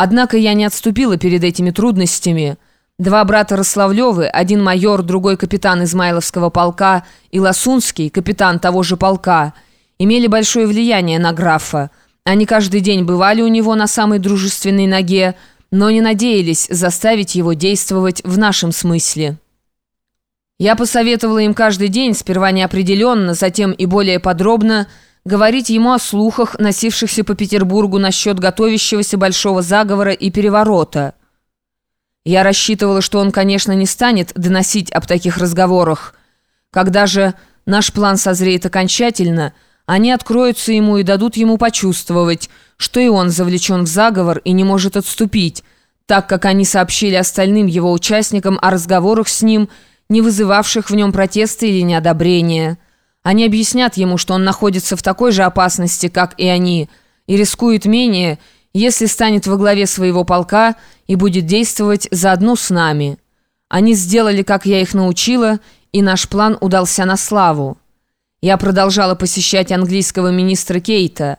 Однако я не отступила перед этими трудностями. Два брата Рославлевы, один майор, другой капитан Измайловского полка и Ласунский, капитан того же полка, имели большое влияние на графа. Они каждый день бывали у него на самой дружественной ноге, но не надеялись заставить его действовать в нашем смысле. Я посоветовала им каждый день, сперва неопределенно, затем и более подробно, говорить ему о слухах, носившихся по Петербургу насчет готовящегося большого заговора и переворота. Я рассчитывала, что он, конечно, не станет доносить об таких разговорах. Когда же наш план созреет окончательно, они откроются ему и дадут ему почувствовать, что и он завлечен в заговор и не может отступить, так как они сообщили остальным его участникам о разговорах с ним – не вызывавших в нем протеста или неодобрения. Они объяснят ему, что он находится в такой же опасности, как и они, и рискует менее, если станет во главе своего полка и будет действовать заодно с нами. Они сделали, как я их научила, и наш план удался на славу. Я продолжала посещать английского министра Кейта.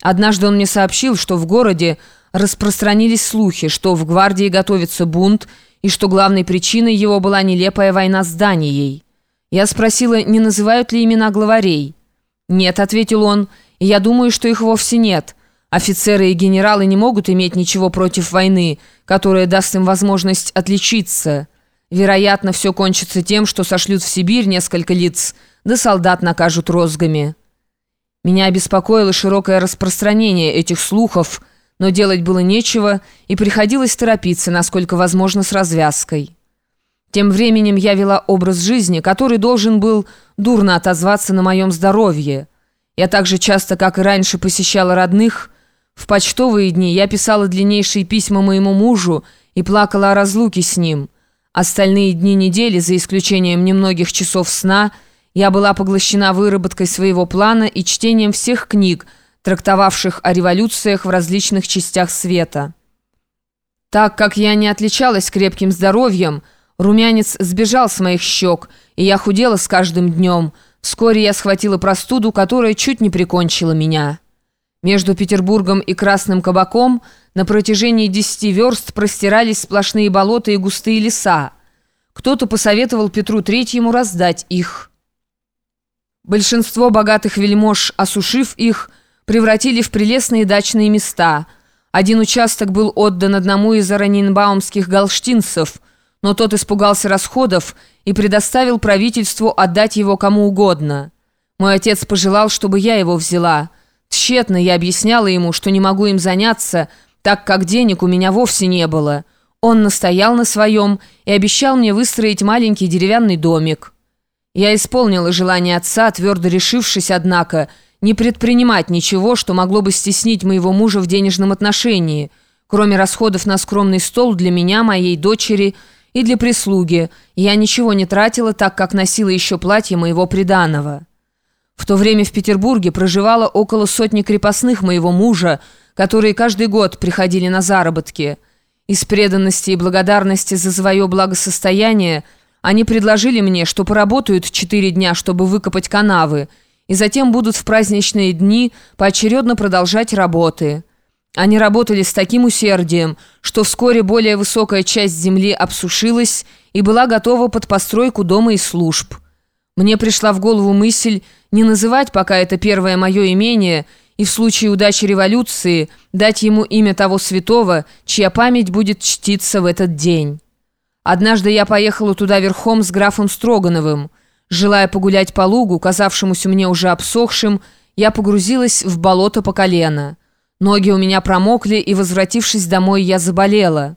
Однажды он мне сообщил, что в городе распространились слухи, что в гвардии готовится бунт, и что главной причиной его была нелепая война с Данией. Я спросила, не называют ли имена главарей. «Нет», — ответил он, — «и я думаю, что их вовсе нет. Офицеры и генералы не могут иметь ничего против войны, которая даст им возможность отличиться. Вероятно, все кончится тем, что сошлют в Сибирь несколько лиц, да солдат накажут розгами». Меня обеспокоило широкое распространение этих слухов — но делать было нечего, и приходилось торопиться, насколько возможно, с развязкой. Тем временем я вела образ жизни, который должен был дурно отозваться на моем здоровье. Я так же часто, как и раньше, посещала родных. В почтовые дни я писала длиннейшие письма моему мужу и плакала о разлуке с ним. Остальные дни недели, за исключением немногих часов сна, я была поглощена выработкой своего плана и чтением всех книг, трактовавших о революциях в различных частях света. Так как я не отличалась крепким здоровьем, румянец сбежал с моих щек, и я худела с каждым днем. Вскоре я схватила простуду, которая чуть не прикончила меня. Между Петербургом и Красным Кабаком на протяжении десяти верст простирались сплошные болота и густые леса. Кто-то посоветовал Петру Третьему раздать их. Большинство богатых вельмож, осушив их, превратили в прелестные дачные места. Один участок был отдан одному из аранинбаумских галштинцев, но тот испугался расходов и предоставил правительству отдать его кому угодно. Мой отец пожелал, чтобы я его взяла. Тщетно я объясняла ему, что не могу им заняться, так как денег у меня вовсе не было. Он настоял на своем и обещал мне выстроить маленький деревянный домик. Я исполнила желание отца, твердо решившись, однако, не предпринимать ничего, что могло бы стеснить моего мужа в денежном отношении, кроме расходов на скромный стол для меня, моей дочери и для прислуги. Я ничего не тратила, так как носила еще платье моего приданого. В то время в Петербурге проживало около сотни крепостных моего мужа, которые каждый год приходили на заработки. Из преданности и благодарности за свое благосостояние они предложили мне, что поработают четыре дня, чтобы выкопать канавы, и затем будут в праздничные дни поочередно продолжать работы. Они работали с таким усердием, что вскоре более высокая часть земли обсушилась и была готова под постройку дома и служб. Мне пришла в голову мысль не называть пока это первое мое имение и в случае удачи революции дать ему имя того святого, чья память будет чтиться в этот день. Однажды я поехала туда верхом с графом Строгановым – Желая погулять по лугу, казавшемуся мне уже обсохшим, я погрузилась в болото по колено. Ноги у меня промокли, и, возвратившись домой, я заболела.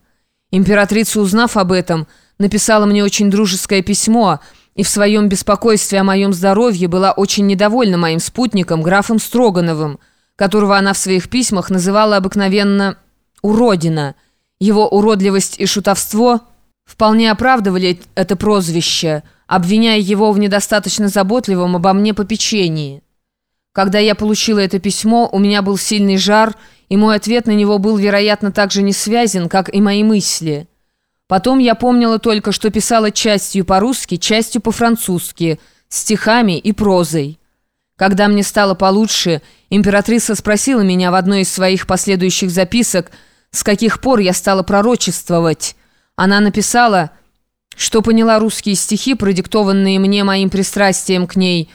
Императрица, узнав об этом, написала мне очень дружеское письмо, и в своем беспокойстве о моем здоровье была очень недовольна моим спутником, графом Строгановым, которого она в своих письмах называла обыкновенно «уродина». Его уродливость и шутовство вполне оправдывали это прозвище – обвиняя его в недостаточно заботливом обо мне попечении. Когда я получила это письмо, у меня был сильный жар, и мой ответ на него был, вероятно, так же несвязен, как и мои мысли. Потом я помнила только, что писала частью по-русски, частью по-французски, стихами и прозой. Когда мне стало получше, императрица спросила меня в одной из своих последующих записок, с каких пор я стала пророчествовать. Она написала, что поняла русские стихи, продиктованные мне моим пристрастием к ней,